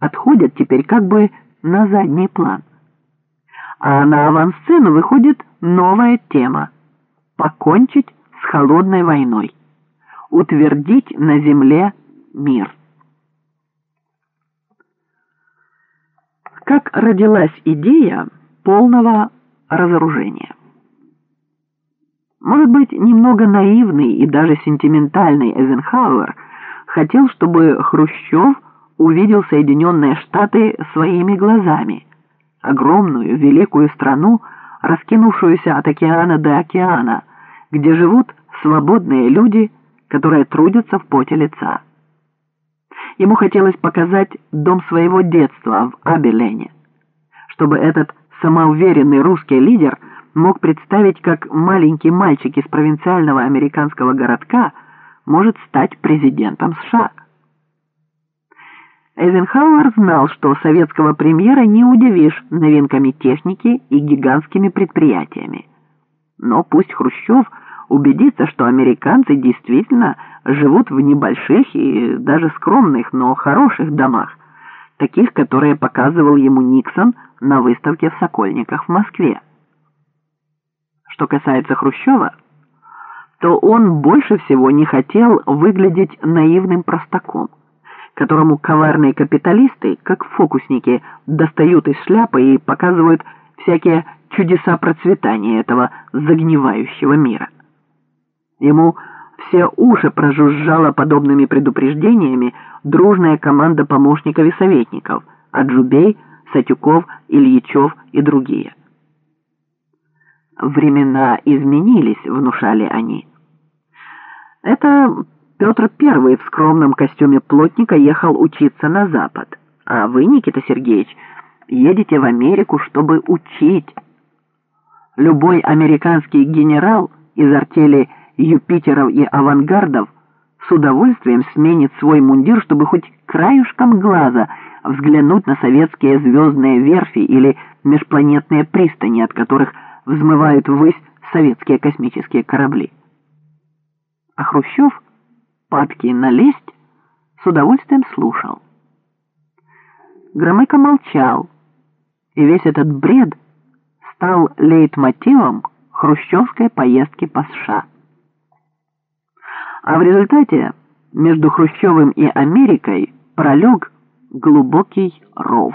отходят теперь как бы на задний план. А на авансцену выходит новая тема – покончить с холодной войной, утвердить на земле мир. Как родилась идея полного разоружения? Может быть, немного наивный и даже сентиментальный Эйзенхауэр хотел, чтобы Хрущев увидел Соединенные Штаты своими глазами, огромную, великую страну, раскинувшуюся от океана до океана, где живут свободные люди, которые трудятся в поте лица. Ему хотелось показать дом своего детства в Абелене, чтобы этот самоуверенный русский лидер мог представить, как маленький мальчик из провинциального американского городка может стать президентом США. Эйзенхауэр знал, что советского премьера не удивишь новинками техники и гигантскими предприятиями. Но пусть Хрущев убедится, что американцы действительно живут в небольших и даже скромных, но хороших домах, таких, которые показывал ему Никсон на выставке в Сокольниках в Москве. Что касается Хрущева, то он больше всего не хотел выглядеть наивным простаком которому коварные капиталисты, как фокусники, достают из шляпы и показывают всякие чудеса процветания этого загнивающего мира. Ему все уши прожужжала подобными предупреждениями дружная команда помощников и советников – Аджубей, Сатюков, Ильичев и другие. «Времена изменились», – внушали они. Это Петр I в скромном костюме плотника ехал учиться на Запад, а вы, Никита Сергеевич, едете в Америку, чтобы учить. Любой американский генерал из артели Юпитеров и авангардов с удовольствием сменит свой мундир, чтобы хоть краюшком глаза взглянуть на советские звездные верфи или межпланетные пристани, от которых взмывают ввысь советские космические корабли. А Хрущев – падкий налезть, с удовольствием слушал. Громыко молчал, и весь этот бред стал лейтмотивом хрущевской поездки по США. А в результате между Хрущевым и Америкой пролег глубокий ров.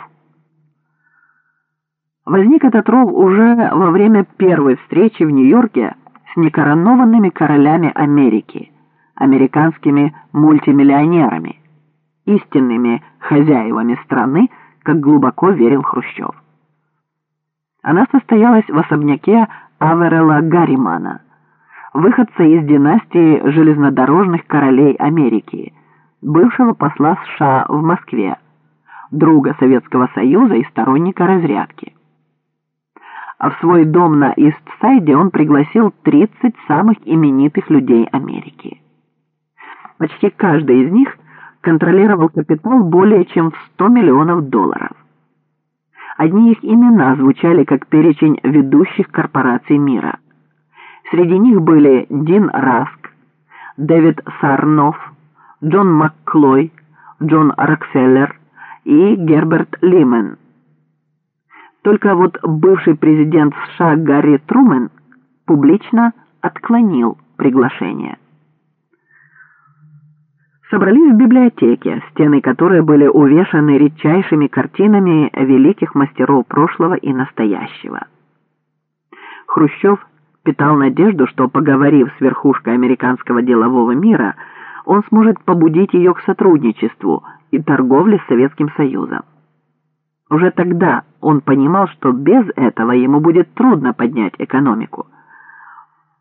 Возник этот ров уже во время первой встречи в Нью-Йорке с некоронованными королями Америки – американскими мультимиллионерами, истинными хозяевами страны, как глубоко верил Хрущев. Она состоялась в особняке Аверела Гарримана, выходца из династии железнодорожных королей Америки, бывшего посла США в Москве, друга Советского Союза и сторонника разрядки. А в свой дом на Ист-Сайде он пригласил 30 самых именитых людей Америки. Почти каждый из них контролировал капитал более чем в 100 миллионов долларов. Одни их имена звучали как перечень ведущих корпораций мира. Среди них были Дин Раск, Дэвид Сарнов, Джон Макклой, Джон Рокфеллер и Герберт Лимен. Только вот бывший президент США Гарри Трумен публично отклонил приглашение собрались в библиотеке, стены которой были увешаны редчайшими картинами великих мастеров прошлого и настоящего. Хрущев питал надежду, что, поговорив с верхушкой американского делового мира, он сможет побудить ее к сотрудничеству и торговле с Советским Союзом. Уже тогда он понимал, что без этого ему будет трудно поднять экономику.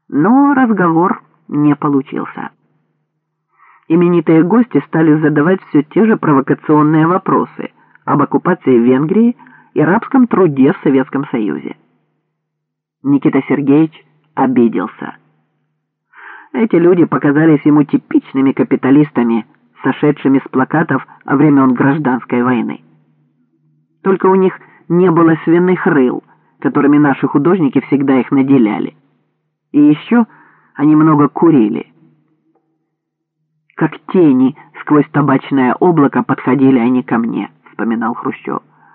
Но разговор не получился именитые гости стали задавать все те же провокационные вопросы об оккупации Венгрии и рабском труде в Советском Союзе. Никита Сергеевич обиделся. Эти люди показались ему типичными капиталистами, сошедшими с плакатов о времен гражданской войны. Только у них не было свиных рыл, которыми наши художники всегда их наделяли. И еще они много курили как тени сквозь табачное облако подходили они ко мне. вспоминал Хрущев.